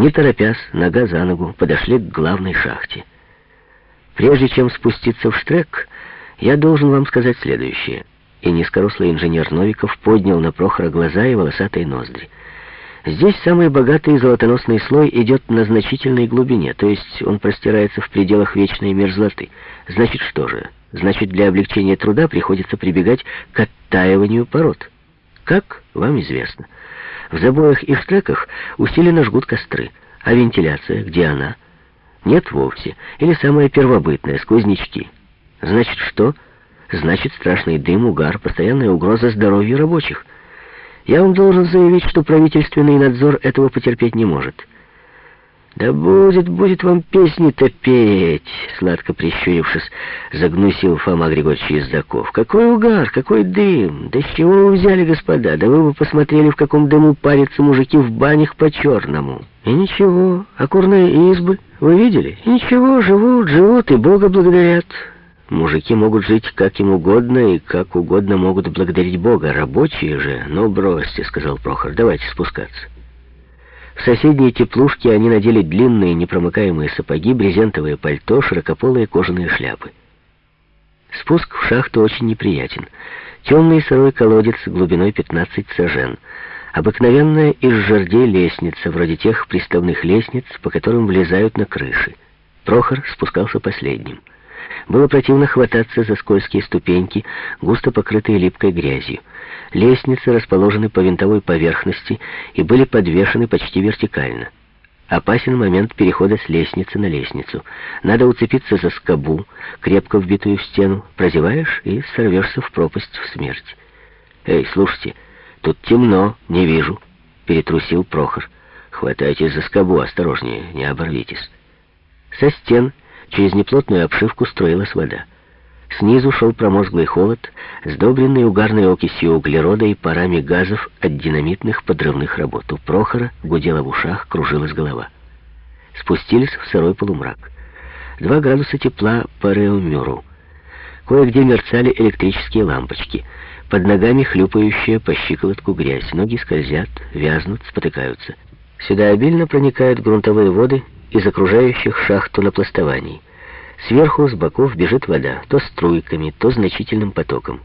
Не торопясь, нога за ногу, подошли к главной шахте. Прежде чем спуститься в штрек, я должен вам сказать следующее. И низкорослый инженер Новиков поднял на Прохора глаза и волосатые ноздри. Здесь самый богатый золотоносный слой идет на значительной глубине, то есть он простирается в пределах вечной мерзлоты. Значит, что же? Значит, для облегчения труда приходится прибегать к оттаиванию пород. Как, вам известно. В забоях и штреках усиленно жгут костры. А вентиляция, где она? Нет вовсе. Или самое первобытное, сквознячки. Значит, что? Значит, страшный дым, угар, постоянная угроза здоровью рабочих. Я вам должен заявить, что правительственный надзор этого потерпеть не может. «Да будет, будет вам песни-то петь!» Сладко прищурившись, загнусил Фома Григорьевич Ездаков. «Какой угар, какой дым! Да с чего вы взяли, господа? Да вы бы посмотрели, в каком дыму парятся мужики в банях по-черному!» «И ничего, а курные избы, вы видели? И ничего, живут, живут и Бога благодарят!» Мужики могут жить как им угодно и как угодно могут благодарить Бога. Рабочие же... «Ну, бросьте», — сказал Прохор, — «давайте спускаться». В соседней теплушке они надели длинные непромыкаемые сапоги, брезентовое пальто, широкополые кожаные шляпы. Спуск в шахту очень неприятен. Темный сырой колодец глубиной 15 сажен. Обыкновенная из жердей лестница, вроде тех приставных лестниц, по которым влезают на крыши. Прохор спускался последним. Было противно хвататься за скользкие ступеньки, густо покрытые липкой грязью. Лестницы расположены по винтовой поверхности и были подвешены почти вертикально. Опасен момент перехода с лестницы на лестницу. Надо уцепиться за скобу, крепко вбитую в стену. Прозеваешь и сорвешься в пропасть в смерть. «Эй, слушайте, тут темно, не вижу», — перетрусил Прохор. «Хватайтесь за скобу, осторожнее, не оборвитесь». Со стен через неплотную обшивку строилась вода. Снизу шел промозглый холод, сдобренный угарной окисью углерода и парами газов от динамитных подрывных работ. У Прохора гудела в ушах, кружилась голова. Спустились в сырой полумрак. Два градуса тепла по Реумюру. Кое-где мерцали электрические лампочки. Под ногами хлюпающая по щиколотку грязь. Ноги скользят, вязнут, спотыкаются. Сюда обильно проникают грунтовые воды из окружающих шахту напластований. Сверху, с боков бежит вода, то струйками, то значительным потоком.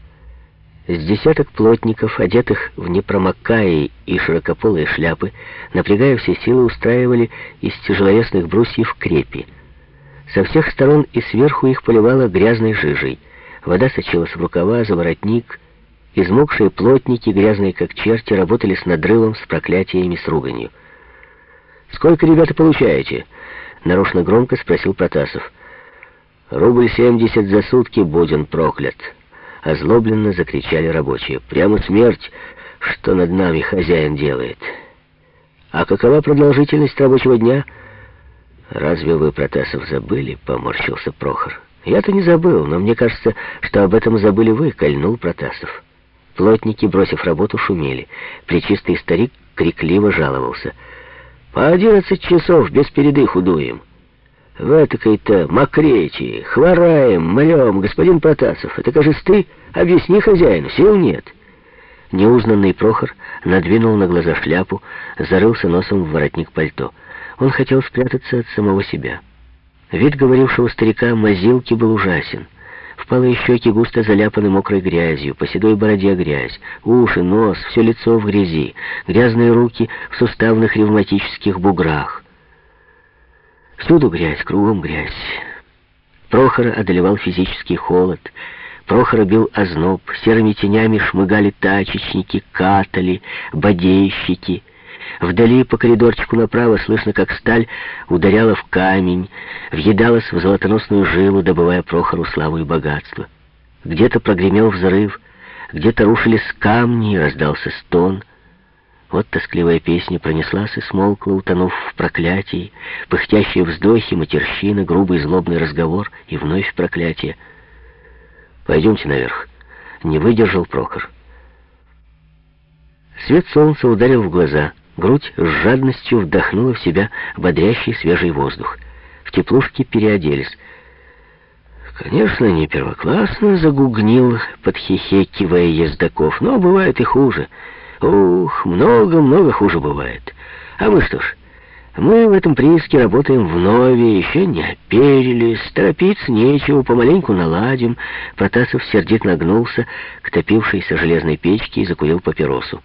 С десяток плотников, одетых в непромокаи и широкополые шляпы, напрягая все силы, устраивали из тяжеловесных брусьев крепи. Со всех сторон и сверху их поливало грязной жижей. Вода сочилась в рукава, за воротник. Измокшие плотники, грязные как черти, работали с надрывом, с проклятиями, с руганью. «Сколько, ребята, получаете?» — нарочно громко спросил Протасов. «Рубль семьдесят за сутки, будь он проклят!» Озлобленно закричали рабочие. «Прямо смерть, что над нами хозяин делает!» «А какова продолжительность рабочего дня?» «Разве вы, Протасов, забыли?» — поморщился Прохор. «Я-то не забыл, но мне кажется, что об этом забыли вы», — кольнул Протасов. Плотники, бросив работу, шумели. Причистый старик крикливо жаловался. «По одиннадцать часов без передыху дуем». В этакой-то мокречи, хвораем, мрем, господин Протасов. Это, кажется, ты? Объясни хозяину, сил нет. Неузнанный Прохор надвинул на глаза шляпу, зарылся носом в воротник пальто. Он хотел спрятаться от самого себя. Вид говорившего старика мазилки был ужасен. Впалые щеки густо заляпаны мокрой грязью, по седой бороде грязь, уши, нос, все лицо в грязи, грязные руки в суставных ревматических буграх. Всюду грязь, кругом грязь. Прохора одолевал физический холод. Прохора бил озноб. Серыми тенями шмыгали тачечники, катали, бодейщики. Вдали по коридорчику направо слышно, как сталь ударяла в камень, въедалась в золотоносную жилу, добывая Прохору славу и богатство. Где-то прогремел взрыв, где-то рушились камни, и раздался стон — вот тоскливая песня пронеслась и смолкла, утонув в проклятии, пыхтящие вздохи, матерщины, грубый злобный разговор и вновь проклятие. «Пойдемте наверх», — не выдержал Прохор. Свет солнца ударил в глаза, грудь с жадностью вдохнула в себя бодрящий свежий воздух. В теплушке переоделись. «Конечно, не первоклассно», — загугнил, подхихекивая ездаков, — «но бывает и хуже». Ух, много-много хуже бывает. А мы что ж, Мы в этом прииске работаем вновь, еще не оперились, торопиться нечего, помаленьку наладим. Протасов сердит нагнулся к топившейся железной печке и закурил папиросу.